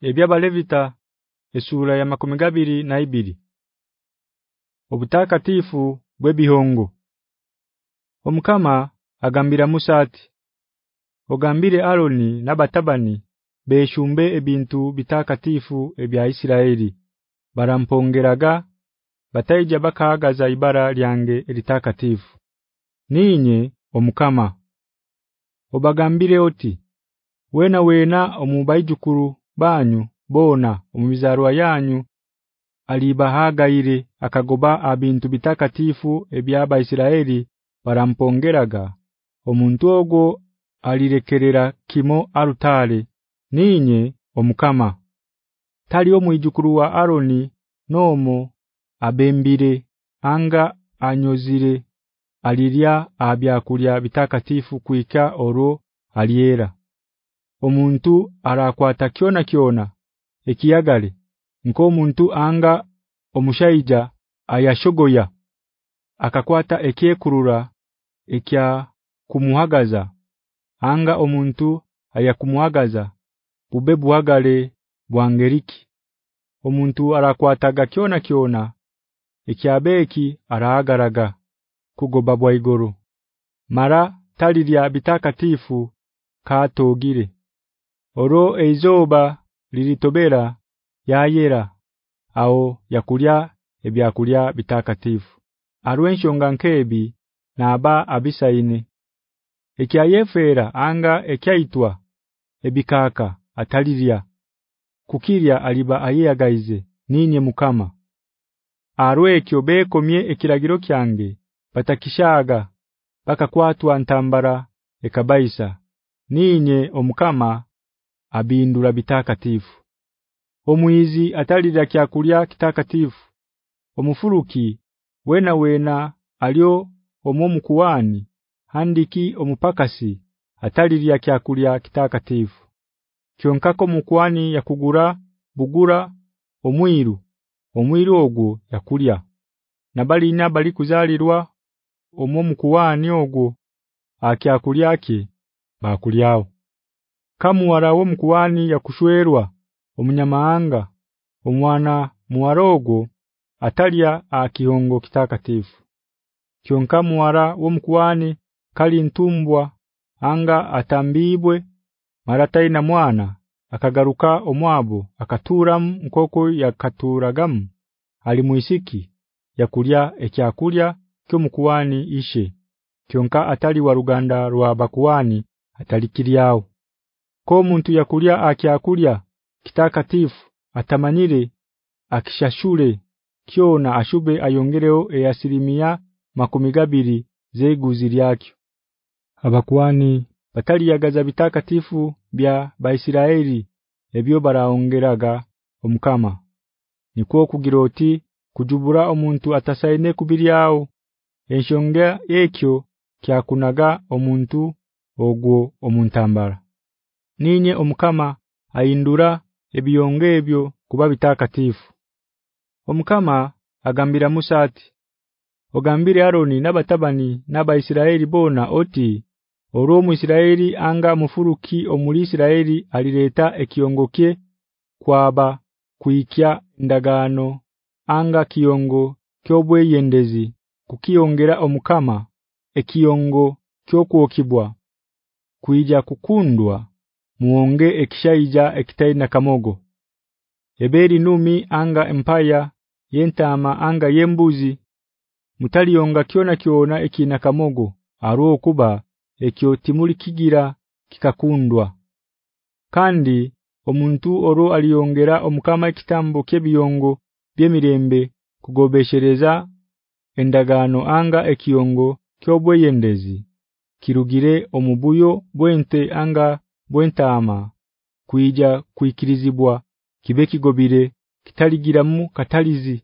ebyabalevita esura ya makumigabiri na ibiri. Obutakatifu bwebihongo Omukama agambira Musa ati Ogambire Aroni nabatabani beshumbe ebintu bitakatifu ebya Isiraeli. Barampongeraga bataija bakaagaza ibara lyange elitakatifu ninye omukama. Obagambire oti wena wena omubaijukuru banyu bona omubizarwa yanyu alibahagaire akagoba abintu bitakatifu ebyaba Isiraeli barampongeraga. Omuntu ogwo alirekerera kimo arutale ninye omukama. Tali omwijukuru wa Aroni nomo abembire anga anyozire alirya abyakulya bitakatifu kuika oro aliera omuntu arakwata kiona kiona ekiyagale nko muntu anga omushaija ayashogoya akakwata ekyekurura ekya kumuhagaza anga omuntu ayakumuhagaza bubebuhagale bwangeriki omuntu arakwataga kiona kiona ekyabeki araagaraga kugoba bwaigoro mara talirya bitakatifu katogire oro eizoba lilitobera yayera ao yakulya ebyakulya bitakatifu. Arwenshonga nkebi naba abisaine. Ekyayefera anga ekyaitwa ebikaka atalirya. Kukirya aliba ayeyagaize ninye mukama. Arwekyo bekomye ekiragiro kyange batakishaga bakakwatwa ntambara ekabaisa. Ninye omukama abindura bitakatifu. Omwizi atalira kyakulya kitakatifu. Omufuruki wena wena alio omomukuwani handiki omupakasi atalirya kyakulya kitakatifu. Kyonkako mukwani yakugura bugura omwiru omwiru ogwo yakulya. Nabali nabali kuzalirwa omomukuwani ogwo akyakulyake bakulyao kamuwara mkuwani ya yakushwerwa omunyamaanga omwana muwarogo atalya akihongo kitakatifu. Kyonka muwara wo mukuwani kali ntumbwa anga atambibwe maratai na mwana akagaruka omwabo akatura nkoko yakaturagamu ali muisiki yakulya ekyakulya kyomkuwani ishe. Kyonka atali wa ruganda rwa bakuwani atalikiryao ko muntu yakulya akyakulya kitakatifu atamanyire akishashure kiona ashube ayongereo eyasilimia makumigabiri zeguzi lyakyo. Abakwani batali yagaza bitakatifu bya Baisiraeli ebyo baraongeraga omukama. Nikuo kugiroti kujubura omuntu atasaine kubiryao enshonga ekyo kyakunaga omuntu ogwo omuntambara ninye omukama aindura ebiyonge ebyo kuba bitakatifu. Omukama agambira Musa ati ogambire Aroni nabatabani nabaisiraeli bona oti oro mu Isiraeli anga mufuruki omuli Isiraeli alileta ekiongoke kwaba kuikya ndagano anga kiongo kyobweyendezi kukiongera omukama ekiongo kyokuokibwa kuija kukundwa muonge ekishaija ekitaina kamogo. Eberi numi anga empaya yentama anga yembuzi. Mutalionga kiona kiona ekina kamogo aruo kuba ekyo timuli kigira kikakundwa. Kandi omuntu oro aliongera omukama ekitambo kebiyongo byemirembe kugobeshereza endagano anga ekiongo kyobweyendezi. Kirugire omubuyo bwente anga bwentama kuija kuikirizibwa kibeki gobire kitaligiramu katalizi.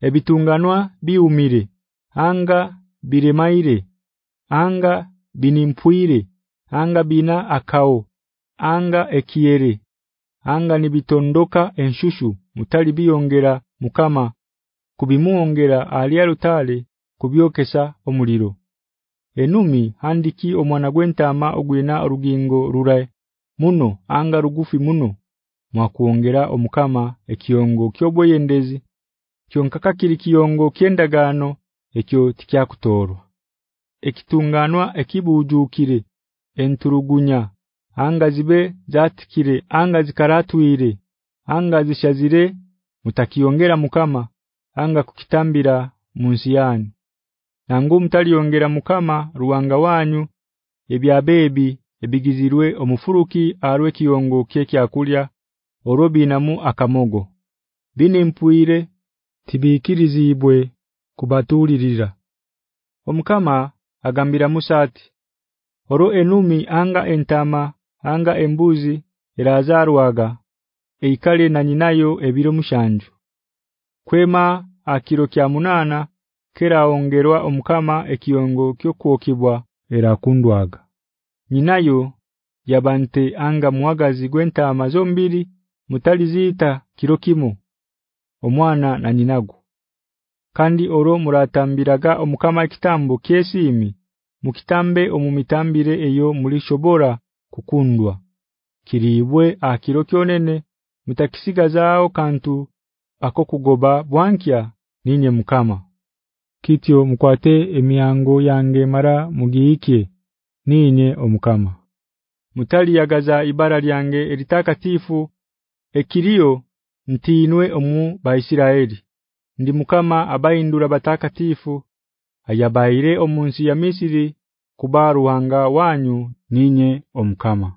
Ebitunganwa biumire anga biremaire anga binimpuire anga bina akao anga ekiere anga nibitondoka enshushu mutali biyongera mukama kubimuongera aliarutale kubyokesa omuliro enumi handiki omwana gwentama ogwina orugingo rurai muno anga rugufi muno. Mwakuongera omukama ekiyongo kyobweyendezi. Kyonkaka kiri kiyongo kyendagano. Ekyo tikyakutorwa ekitunganwa ekibujukire enturugunya. Anga zibe zatikire anga zikaratwire. Anga zishazire mutakiyongera mukama. Anga kukitambira munsiyani nangu mtaliongera mukama ruwanga wanyu ebyabebi ebigizirwe omufuruki arwe kiyongo keke akulya orobinamu akamogo. Bine mpuire tibikirizibwe kubatulirira omukama agambira Musati oro enumi anga entama anga embuzi irazarwaga eikale na nyinayo ebiro mushanju. Kwema akiro kya munana kera ongerwa omukama ekiyongo kyokuokibwa era kundwaga ninayo yabante anga mwagazi gwenta amazombiri mutalizita kirokimo omwana na ninago kandi oro muratambiraga omukama kitambo kyesimi mukitambe omumitambire eyo mulishobora kukundwa. Kiribwe akiro kyonene mutakisigazaao kantu akokugoba bwankya ninye mukama kityo mkwate emiyango yange mara mugiike ninye omukama. Mutali yagaza ibara lyange eritakatifu ekiriyo ntinwe omu baisiraeli ndi mukama abayindura batakatifu ayabaire omunsi ya Misiri kubaruhanga wanyu ninye omukama